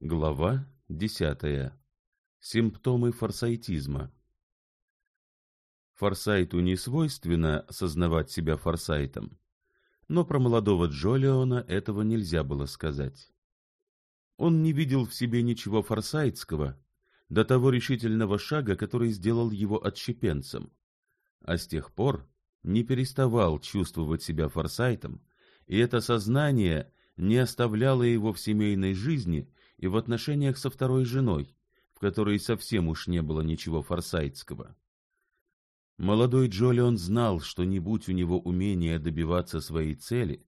Глава десятая. Симптомы форсайтизма. Форсайту не свойственно сознавать себя форсайтом, но про молодого Джолиона этого нельзя было сказать. Он не видел в себе ничего форсайтского до того решительного шага, который сделал его отщепенцем, а с тех пор не переставал чувствовать себя форсайтом, и это сознание не оставляло его в семейной жизни – и в отношениях со второй женой, в которой совсем уж не было ничего форсайтского. Молодой Джолион знал, что не будь у него умения добиваться своей цели,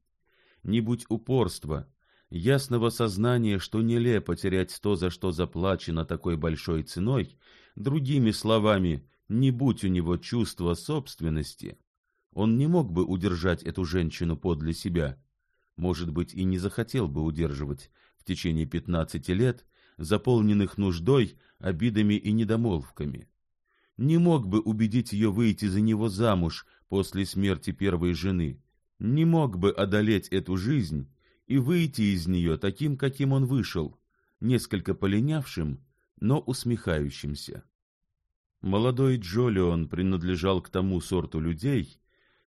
не будь упорства, ясного сознания, что нелепо терять то, за что заплачено такой большой ценой, другими словами, не будь у него чувства собственности, он не мог бы удержать эту женщину подле себя, может быть, и не захотел бы удерживать, течение пятнадцати лет, заполненных нуждой, обидами и недомолвками. Не мог бы убедить ее выйти за него замуж после смерти первой жены, не мог бы одолеть эту жизнь и выйти из нее таким, каким он вышел, несколько полинявшим, но усмехающимся. Молодой Джолион принадлежал к тому сорту людей,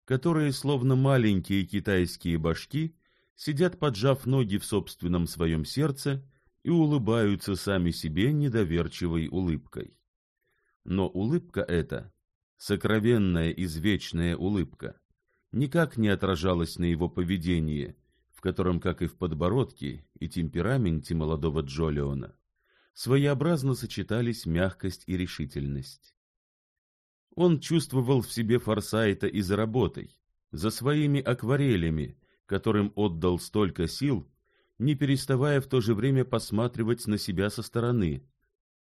которые, словно маленькие китайские башки, сидят поджав ноги в собственном своем сердце и улыбаются сами себе недоверчивой улыбкой. Но улыбка эта, сокровенная извечная улыбка, никак не отражалась на его поведении, в котором, как и в подбородке и темпераменте молодого Джолиона, своеобразно сочетались мягкость и решительность. Он чувствовал в себе Форсайта и за работой, за своими акварелями, которым отдал столько сил, не переставая в то же время посматривать на себя со стороны,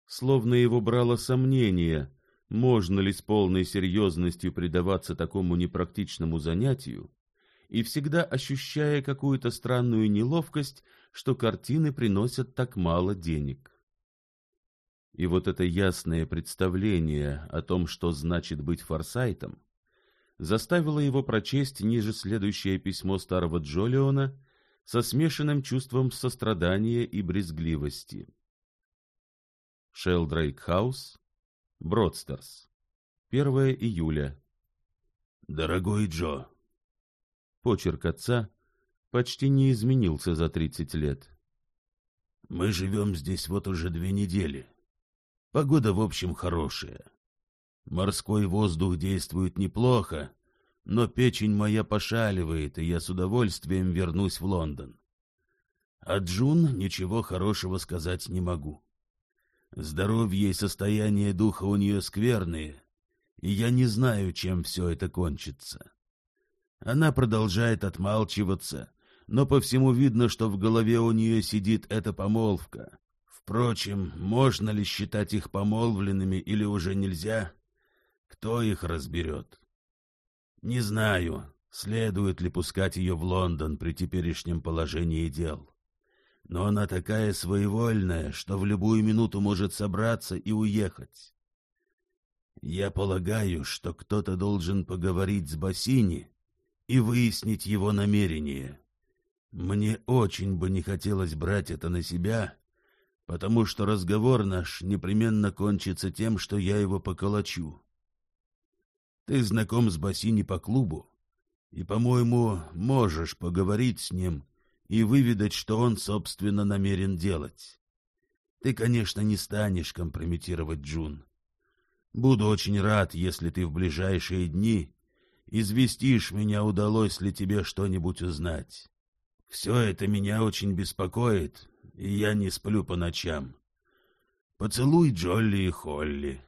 словно его брало сомнение, можно ли с полной серьезностью предаваться такому непрактичному занятию, и всегда ощущая какую-то странную неловкость, что картины приносят так мало денег. И вот это ясное представление о том, что значит быть форсайтом, заставило его прочесть ниже следующее письмо старого Джолиона со смешанным чувством сострадания и брезгливости. Шелдрейк Хаус, Бродстерс, 1 июля. Дорогой Джо, почерк отца почти не изменился за тридцать лет. Мы живем здесь вот уже две недели. Погода, в общем, хорошая. Морской воздух действует неплохо, но печень моя пошаливает, и я с удовольствием вернусь в Лондон. А Джун ничего хорошего сказать не могу. Здоровье и состояние духа у нее скверные, и я не знаю, чем все это кончится. Она продолжает отмалчиваться, но по всему видно, что в голове у нее сидит эта помолвка. Впрочем, можно ли считать их помолвленными или уже нельзя, кто их разберет? Не знаю. Следует ли пускать ее в Лондон при теперешнем положении дел? Но она такая своевольная, что в любую минуту может собраться и уехать. Я полагаю, что кто-то должен поговорить с Бассини и выяснить его намерение. Мне очень бы не хотелось брать это на себя, потому что разговор наш непременно кончится тем, что я его поколочу. Ты знаком с Бассини по клубу, и, по-моему, можешь поговорить с ним и выведать, что он, собственно, намерен делать. Ты, конечно, не станешь компрометировать Джун. Буду очень рад, если ты в ближайшие дни известишь меня, удалось ли тебе что-нибудь узнать. Все это меня очень беспокоит, и я не сплю по ночам. Поцелуй Джолли и Холли.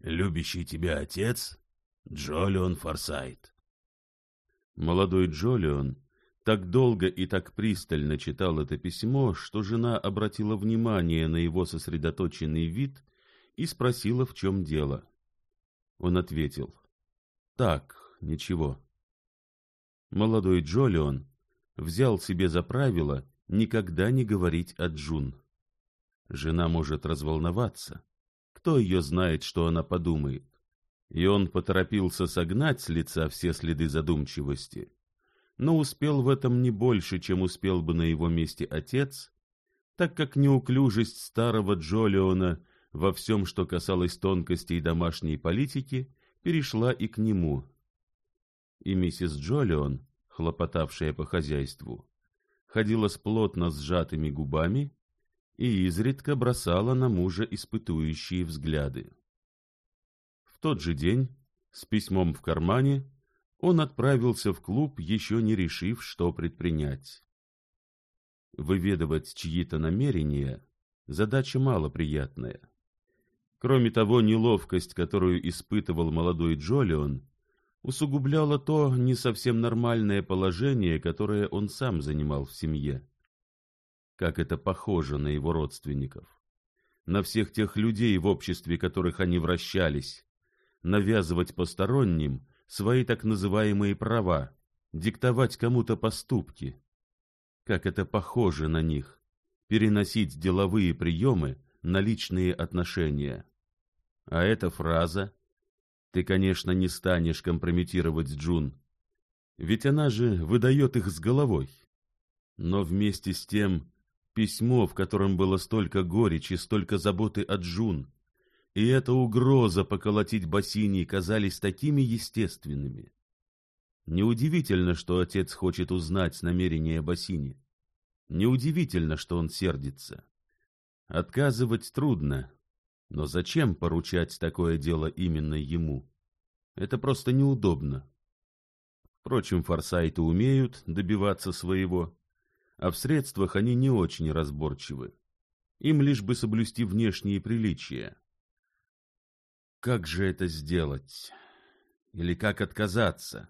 Любящий тебя отец Джолион Форсайт. Молодой Джолион так долго и так пристально читал это письмо, что жена обратила внимание на его сосредоточенный вид и спросила, в чем дело. Он ответил, «Так, ничего». Молодой Джолион взял себе за правило никогда не говорить о Джун. Жена может разволноваться. Кто ее знает, что она подумает? и он поторопился согнать с лица все следы задумчивости, но успел в этом не больше, чем успел бы на его месте отец, так как неуклюжесть старого Джолиона во всем, что касалось тонкостей домашней политики, перешла и к нему. И миссис Джолион, хлопотавшая по хозяйству, ходила с плотно сжатыми губами и изредка бросала на мужа испытующие взгляды тот же день, с письмом в кармане, он отправился в клуб, еще не решив, что предпринять. Выведывать чьи-то намерения – задача малоприятная. Кроме того, неловкость, которую испытывал молодой Джолион, усугубляла то не совсем нормальное положение, которое он сам занимал в семье. Как это похоже на его родственников, на всех тех людей, в обществе которых они вращались, навязывать посторонним свои так называемые права, диктовать кому-то поступки. Как это похоже на них, переносить деловые приемы на личные отношения. А эта фраза «Ты, конечно, не станешь компрометировать Джун», ведь она же выдает их с головой. Но вместе с тем письмо, в котором было столько горечи, столько заботы о Джун, и эта угроза поколотить Бассини казались такими естественными. Неудивительно, что отец хочет узнать намерения Бассини. Неудивительно, что он сердится. Отказывать трудно, но зачем поручать такое дело именно ему? Это просто неудобно. Впрочем, форсайты умеют добиваться своего, а в средствах они не очень разборчивы. Им лишь бы соблюсти внешние приличия. Как же это сделать? Или как отказаться?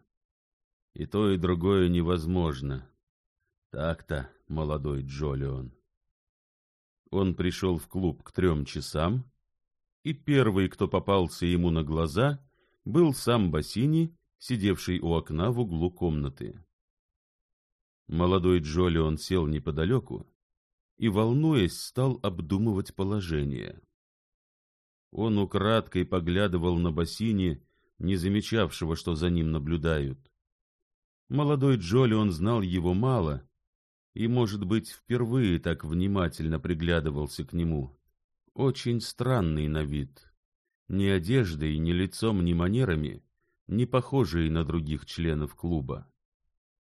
И то, и другое невозможно. Так-то, молодой Джолион. Он пришел в клуб к трем часам, и первый, кто попался ему на глаза, был сам Бассини, сидевший у окна в углу комнаты. Молодой Джолион сел неподалеку и, волнуясь, стал обдумывать положение. Он украдкой поглядывал на бассейне, не замечавшего, что за ним наблюдают. Молодой Джоли он знал его мало и, может быть, впервые так внимательно приглядывался к нему. Очень странный на вид, ни одеждой, ни лицом, ни манерами, не похожий на других членов клуба.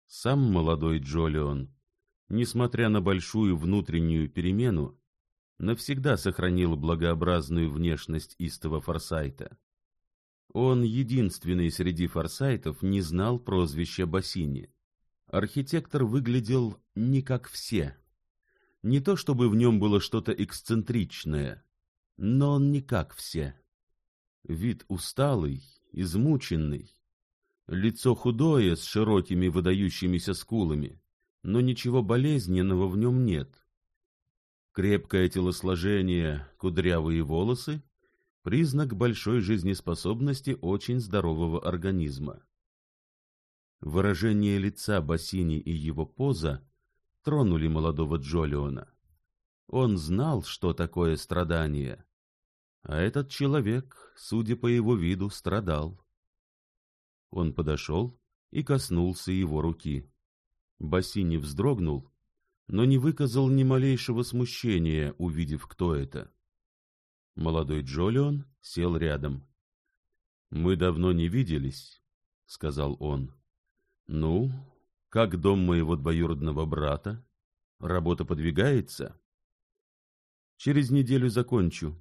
Сам молодой Джолион, несмотря на большую внутреннюю перемену, навсегда сохранил благообразную внешность истого Форсайта. Он единственный среди Форсайтов не знал прозвища Бассини. Архитектор выглядел не как все. Не то чтобы в нем было что-то эксцентричное, но он не как все. Вид усталый, измученный, лицо худое с широкими выдающимися скулами, но ничего болезненного в нем нет крепкое телосложение, кудрявые волосы – признак большой жизнеспособности очень здорового организма. Выражение лица Бассини и его поза тронули молодого Джолиона. Он знал, что такое страдание, а этот человек, судя по его виду, страдал. Он подошел и коснулся его руки. Бассини вздрогнул но не выказал ни малейшего смущения, увидев, кто это. Молодой Джолион сел рядом. «Мы давно не виделись», — сказал он. «Ну, как дом моего двоюродного брата? Работа подвигается?» «Через неделю закончу.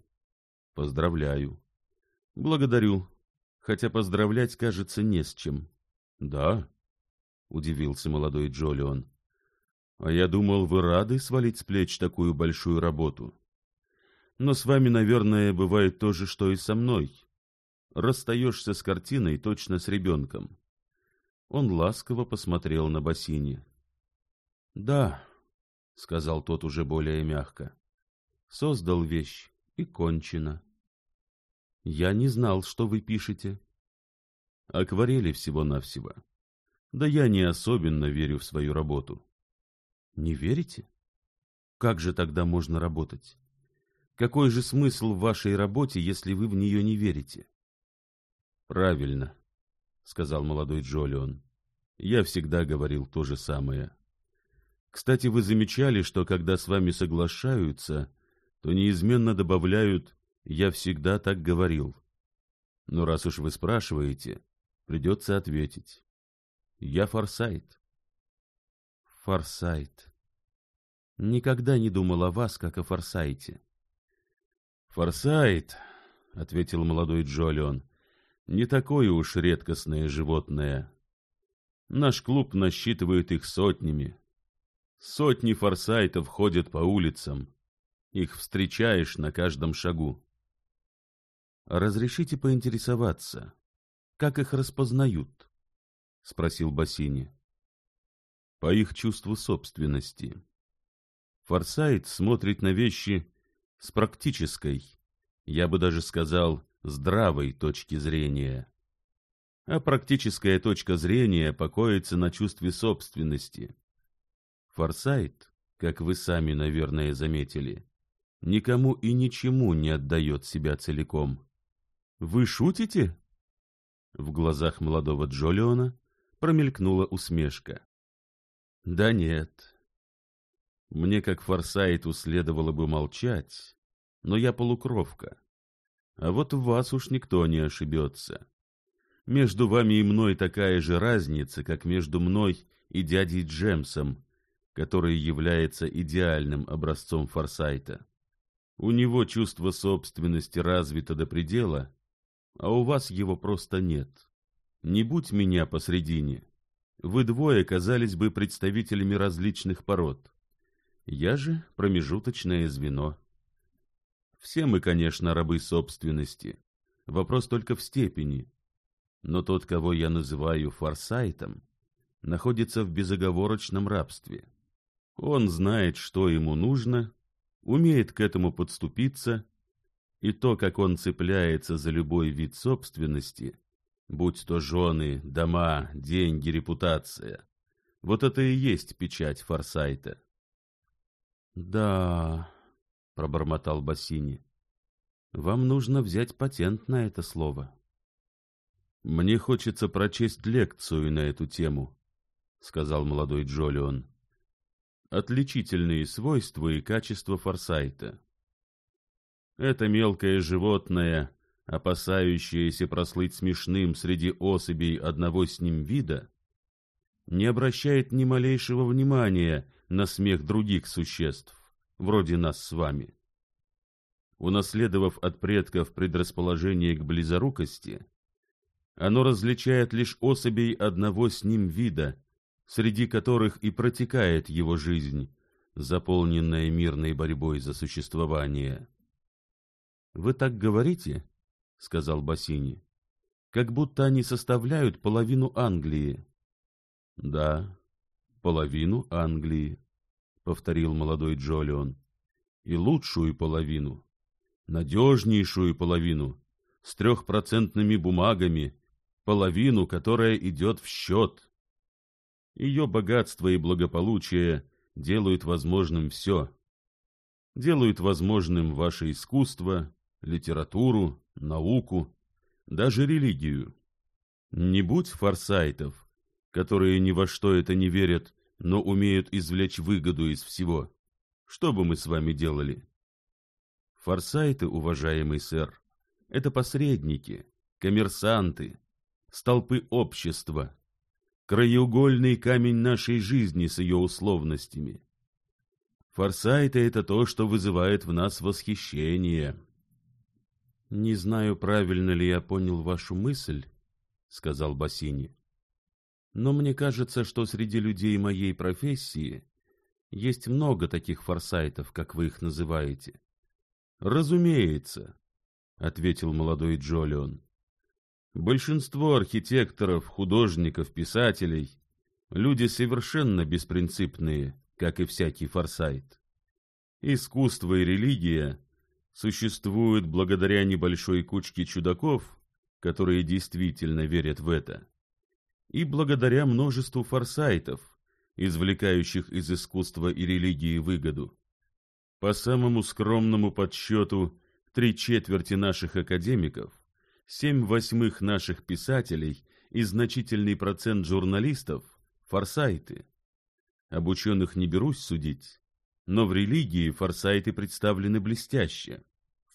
Поздравляю». «Благодарю, хотя поздравлять, кажется, не с чем». «Да?» — удивился молодой Джолион. А я думал вы рады свалить с плеч такую большую работу. Но с вами наверное бывает то же что и со мной. Расстаешься с картиной точно с ребенком. Он ласково посмотрел на бассейне. Да сказал тот уже более мягко создал вещь и кончено я не знал что вы пишете акварели всего навсего да я не особенно верю в свою работу не верите? Как же тогда можно работать? Какой же смысл в вашей работе, если вы в нее не верите? Правильно, сказал молодой Джолион. Я всегда говорил то же самое. Кстати, вы замечали, что когда с вами соглашаются, то неизменно добавляют «я всегда так говорил». Но раз уж вы спрашиваете, придется ответить. Я Форсайт. Форсайт. Никогда не думал о вас, как о Форсайте. Форсайт, — ответил молодой Джолион, — не такое уж редкостное животное. Наш клуб насчитывает их сотнями. Сотни форсайтов ходят по улицам. Их встречаешь на каждом шагу. Разрешите поинтересоваться, как их распознают? — спросил Бассини по их чувству собственности. Форсайт смотрит на вещи с практической, я бы даже сказал, здравой точки зрения. А практическая точка зрения покоится на чувстве собственности. Форсайт, как вы сами, наверное, заметили, никому и ничему не отдает себя целиком. «Вы шутите?» В глазах молодого Джолиона промелькнула усмешка. Да нет. Мне, как Форсайту, следовало бы молчать, но я полукровка. А вот в вас уж никто не ошибется. Между вами и мной такая же разница, как между мной и дядей Джемсом, который является идеальным образцом Форсайта. У него чувство собственности развито до предела, а у вас его просто нет. Не будь меня посредине, вы двое казались бы представителями различных пород. Я же промежуточное звено. Все мы, конечно, рабы собственности. Вопрос только в степени. Но тот, кого я называю форсайтом, находится в безоговорочном рабстве. Он знает, что ему нужно, умеет к этому подступиться, и то, как он цепляется за любой вид собственности, будь то жены, дома, деньги, репутация. Вот это и есть печать Форсайта. — Да, — пробормотал Бассини, — вам нужно взять патент на это слово. — Мне хочется прочесть лекцию на эту тему, — сказал молодой Джолион. — Отличительные свойства и качества Форсайта. Это мелкое животное опасающаяся прослыть смешным среди особей одного с ним вида, не обращает ни малейшего внимания на смех других существ, вроде нас с вами. Унаследовав от предков предрасположение к близорукости, оно различает лишь особей одного с ним вида, среди которых и протекает его жизнь, заполненная мирной борьбой за существование. Вы так говорите? — сказал Бассини, — как будто они составляют половину Англии. — Да, половину Англии, — повторил молодой Джолион, — и лучшую половину, надежнейшую половину, с трехпроцентными бумагами, половину, которая идет в счет. Ее богатство и благополучие делают возможным все. Делают возможным ваше искусство, литературу, науку, даже религию. Не будь форсайтов, которые ни во что это не верят, но умеют извлечь выгоду из всего. Что бы мы с вами делали? Форсайты, уважаемый сэр, это посредники, коммерсанты, столпы общества, краеугольный камень нашей жизни с ее условностями. Форсайты — это то, что вызывает в нас восхищение не знаю правильно ли я понял вашу мысль сказал бассини. Но мне кажется что среди людей моей профессии есть много таких форсайтов как вы их называете. Разумеется ответил молодой джолион. Большинство архитекторов художников писателей люди совершенно беспринципные как и всякий форсайт. Искусство и религия существуют благодаря небольшой кучке чудаков, которые действительно верят в это, и благодаря множеству форсайтов, извлекающих из искусства и религии выгоду. По самому скромному подсчету, три четверти наших академиков, семь восьмых наших писателей и значительный процент журналистов – форсайты. Обученных не берусь судить, но в религии форсайты представлены блестяще.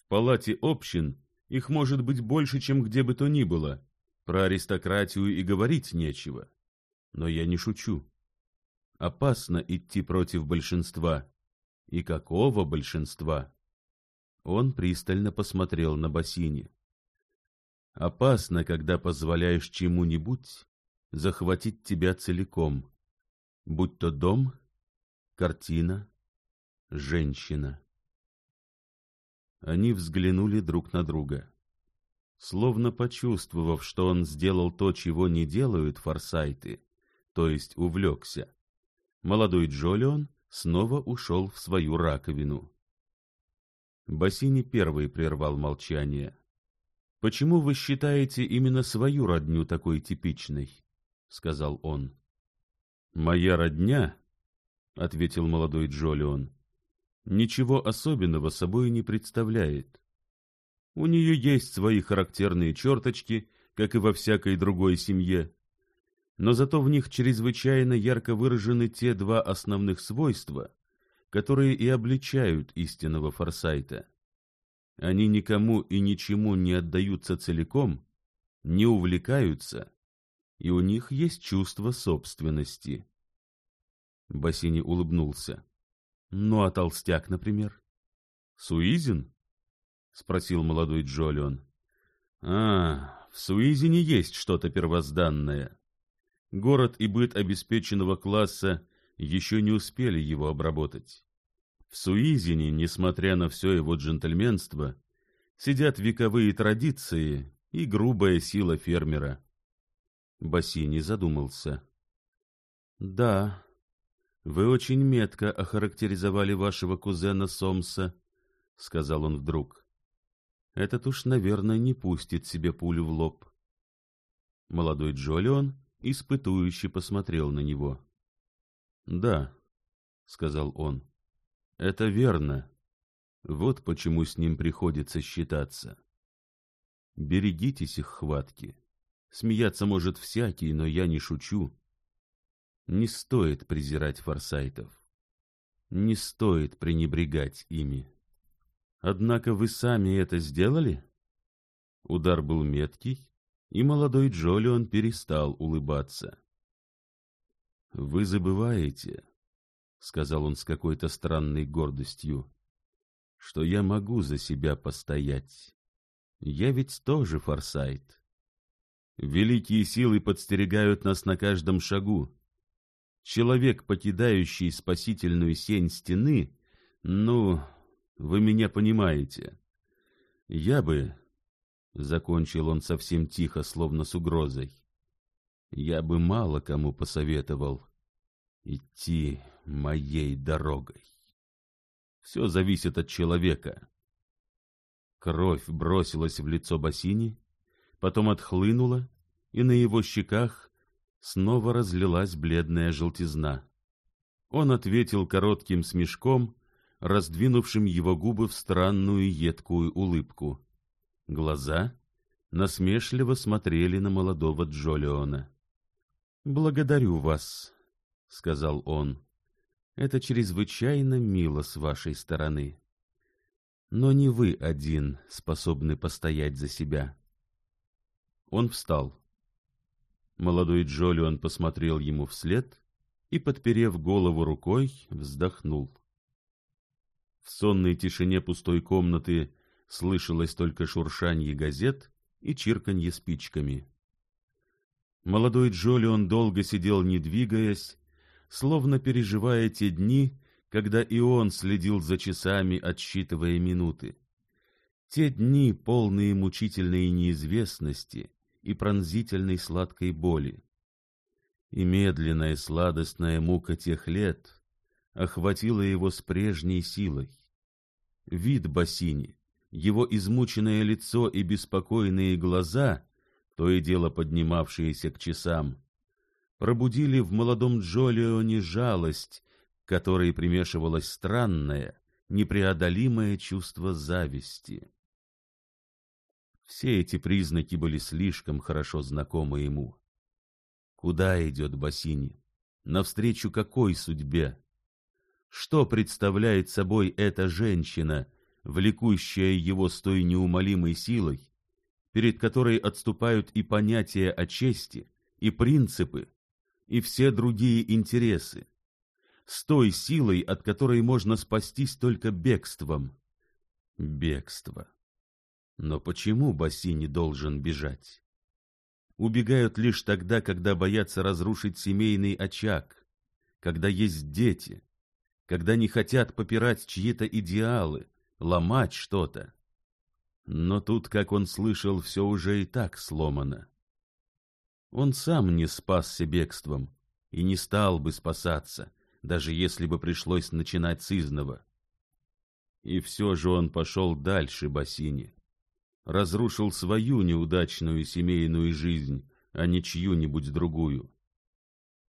В палате общин их может быть больше, чем где бы то ни было. Про аристократию и говорить нечего. Но я не шучу. Опасно идти против большинства. И какого большинства? Он пристально посмотрел на бассейне. Опасно, когда позволяешь чему-нибудь захватить тебя целиком, будь то дом, картина, женщина. Они взглянули друг на друга. Словно почувствовав, что он сделал то, чего не делают форсайты, то есть увлекся, молодой Джолион снова ушел в свою раковину. Бассини первый прервал молчание. — Почему вы считаете именно свою родню такой типичной? — сказал он. — Моя родня, — ответил молодой Джолион, ничего особенного собой не представляет. У нее есть свои характерные черточки, как и во всякой другой семье, но зато в них чрезвычайно ярко выражены те два основных свойства, которые и обличают истинного форсайта. Они никому и ничему не отдаются целиком, не увлекаются, и у них есть чувство собственности. Бассини улыбнулся ну а толстяк например суизин спросил молодой джолион а в суизине есть что то первозданное город и быт обеспеченного класса еще не успели его обработать в суизине несмотря на все его джентльменство сидят вековые традиции и грубая сила фермера бассейни задумался да вы очень метко а охарактеризовали вашего кузена сомса сказал он вдруг. Этот уж наверное не пустит себе пулю в лоб. Молодой джолион испытующе посмотрел на него да сказал он это верно. Вот почему с ним приходится считаться. Берегитесь их хватки. Смеяться может всякий но я не шучу. Не стоит презирать форсайтов. Не стоит пренебрегать ими. Однако вы сами это сделали? Удар был меткий, и молодой Джолион перестал улыбаться. «Вы забываете», — сказал он с какой-то странной гордостью, — «что я могу за себя постоять. Я ведь тоже форсайт. Великие силы подстерегают нас на каждом шагу, Человек, покидающий спасительную сень стены, ну, вы меня понимаете. Я бы, — закончил он совсем тихо, словно с угрозой, — я бы мало кому посоветовал идти моей дорогой. Все зависит от человека. Кровь бросилась в лицо Басини, потом отхлынула, и на его щеках снова разлилась бледная желтизна. Он ответил коротким смешком, раздвинувшим его губы в странную едкую улыбку. Глаза насмешливо смотрели на молодого Джолиона. — Благодарю вас, — сказал он. — Это чрезвычайно мило с вашей стороны. Но не вы один способны постоять за себя. Он встал. — Молодой Джолион посмотрел ему вслед и, подперев голову рукой, вздохнул. В сонной тишине пустой комнаты слышалось только шуршанье газет и чирканье спичками. Молодой Джолион долго сидел, не двигаясь, словно переживая те дни, когда и он следил за часами, отсчитывая минуты. Те дни, полные мучительной неизвестности — и пронзительной сладкой боли. И медленная сладостная мука тех лет охватила его с прежней силой. Вид бассейни, его измученное лицо и беспокойные глаза, то и дело поднимавшиеся к часам, пробудили в молодом Джолионе жалость, к которой примешивалось странное, непреодолимое чувство зависти. Все эти признаки были слишком хорошо знакомы ему. Куда идет Бассини? Навстречу какой судьбе? Что представляет собой эта женщина, влекущая его с той неумолимой силой, перед которой отступают и понятия о чести, и принципы, и все другие интересы, с той силой, от которой можно спастись только бегством? Бегство. Но почему Баси не должен бежать? Убегают лишь тогда, когда боятся разрушить семейный очаг, когда есть дети, когда не хотят попирать чьи-то идеалы, ломать что-то. Но тут, как он слышал, все уже и так сломано. Он сам не спасся бегством и не стал бы спасаться, даже если бы пришлось начинать с изного. И все же он пошел дальше бассейне разрушил свою неудачную семейную жизнь, а не чью-нибудь другую.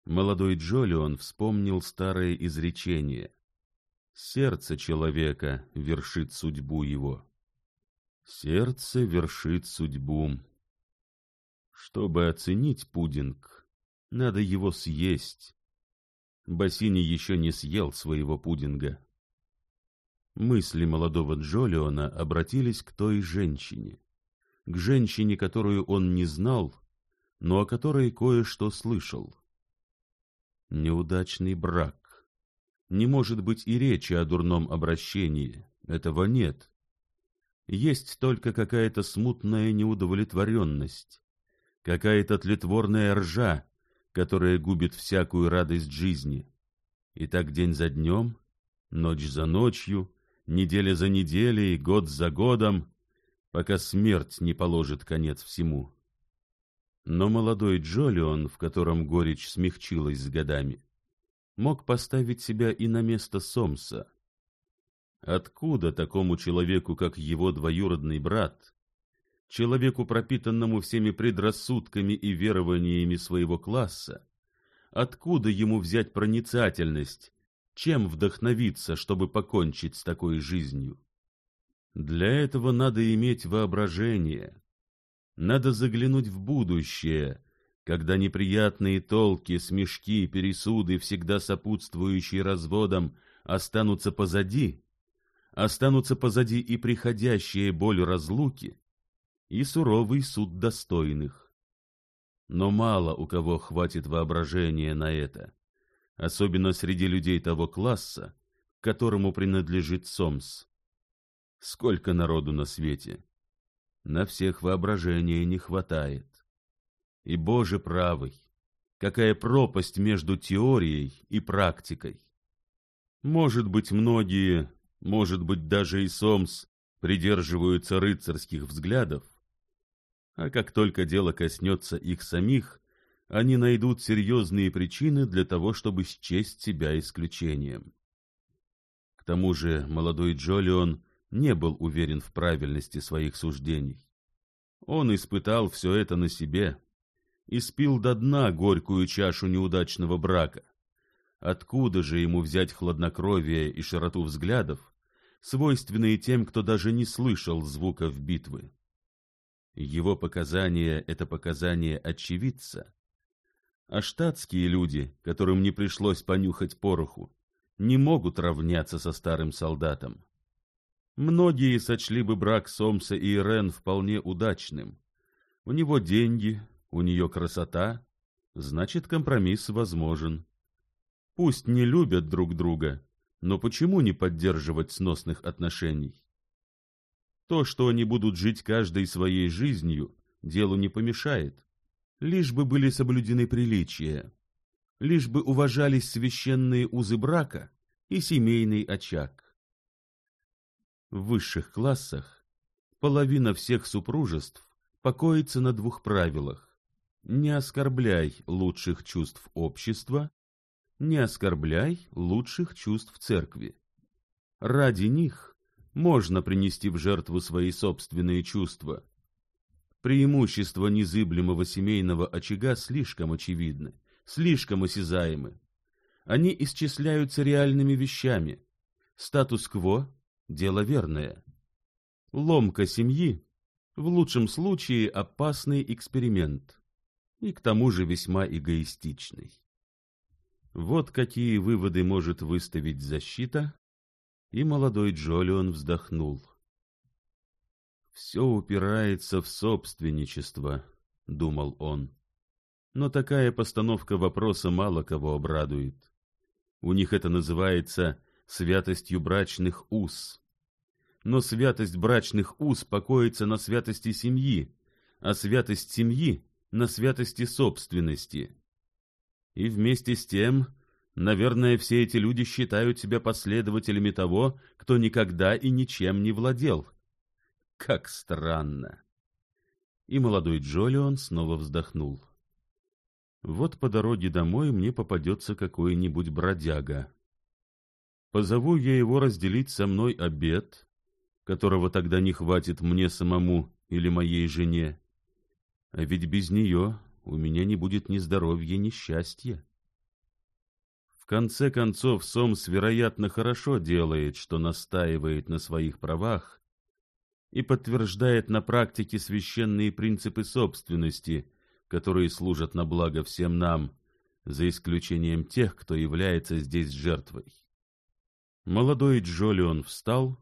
Молодой Джолион вспомнил старое изречение «Сердце человека вершит судьбу его». «Сердце вершит судьбу». Чтобы оценить пудинг, надо его съесть. Бассини еще не съел своего пудинга. Мысли молодого Джолиона обратились к той женщине, к женщине, которую он не знал, но о которой кое-что слышал. Неудачный брак. Не может быть и речи о дурном обращении, этого нет. Есть только какая-то смутная неудовлетворенность, какая-то тлетворная ржа, которая губит всякую радость жизни. И так день за днем, ночь за ночью — неделя за неделей, год за годом, пока смерть не положит конец всему. Но молодой Джолион, в котором горечь смягчилась с годами, мог поставить себя и на место Сомса. Откуда такому человеку, как его двоюродный брат, человеку, пропитанному всеми предрассудками и верованиями своего класса, откуда ему взять проницательность, чем вдохновиться, чтобы покончить с такой жизнью. Для этого надо иметь воображение. Надо заглянуть в будущее, когда неприятные толки, смешки, пересуды, всегда сопутствующие разводам, останутся позади, останутся позади и приходящая боль разлуки, и суровый суд достойных. Но мало у кого хватит воображения на это особенно среди людей того класса, которому принадлежит Сомс. Сколько народу на свете! На всех воображения не хватает. И, Боже правый, какая пропасть между теорией и практикой! Может быть, многие, может быть, даже и Сомс придерживаются рыцарских взглядов, а как только дело коснется их самих, они найдут серьезные причины для того, чтобы счесть тебя исключением. К тому же молодой Джолион не был уверен в правильности своих суждений. Он испытал все это на себе, и спил до дна горькую чашу неудачного брака. Откуда же ему взять хладнокровие и широту взглядов, свойственные тем, кто даже не слышал звуков битвы? Его показания — это показания очевидца, а штатские люди, которым не пришлось понюхать пороху, не могут равняться со старым солдатом. Многие сочли бы брак Сомса и Ирен вполне удачным. У него деньги, у нее красота, значит, компромисс возможен. Пусть не любят друг друга, но почему не поддерживать сносных отношений? То, что они будут жить каждой своей жизнью, делу не помешает лишь бы были соблюдены приличия, лишь бы уважались священные узы брака и семейный очаг. В высших классах половина всех супружеств покоится на двух правилах. Не оскорбляй лучших чувств общества, не оскорбляй лучших чувств церкви. Ради них можно принести в жертву свои собственные чувства – Преимущества незыблемого семейного очага слишком очевидны, слишком осязаемы. Они исчисляются реальными вещами. Статус-кво — дело верное. Ломка семьи — в лучшем случае опасный эксперимент, и к тому же весьма эгоистичный. Вот какие выводы может выставить защита, и молодой Джолион вздохнул все упирается в собственничество думал он. Но такая постановка вопроса мало кого обрадует. У них это называется святостью брачных уз но святость брачных уз покоится на святости семьи а святость семьи на святости собственности. И вместе с тем наверное все эти люди считают себя последователями того кто никогда и ничем не владел. Как странно. И молодой Джолион снова вздохнул. Вот по дороге домой мне попадется какой-нибудь бродяга. Позову я его разделить со мной обед, которого тогда не хватит мне самому или моей жене. А ведь без нее у меня не будет ни здоровья, ни счастья. В конце концов, Сомс, вероятно, хорошо делает, что настаивает на своих правах и подтверждает на практике священные принципы собственности, которые служат на благо всем нам, за исключением тех, кто является здесь жертвой. Молодой Джолион встал,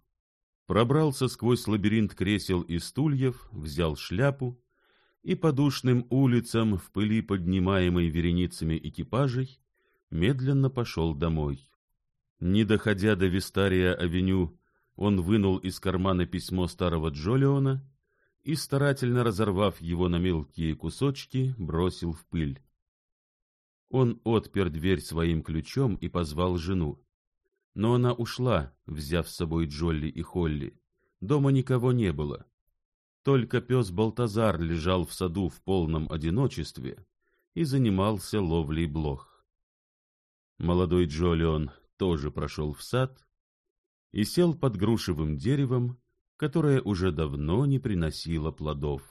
пробрался сквозь лабиринт кресел и стульев, взял шляпу и по душным улицам в пыли, поднимаемой вереницами экипажей, медленно пошел домой. Не доходя до Вистария-авеню, он вынул из кармана письмо старого Джолиона и, старательно разорвав его на мелкие кусочки, бросил в пыль. Он отпер дверь своим ключом и позвал жену. Но она ушла, взяв с собой Джолли и Холли. Дома никого не было. Только пес Балтазар лежал в саду в полном одиночестве и занимался ловлей блох. Молодой Джолион тоже прошел в сад и сел под грушевым деревом, которое уже давно не приносило плодов.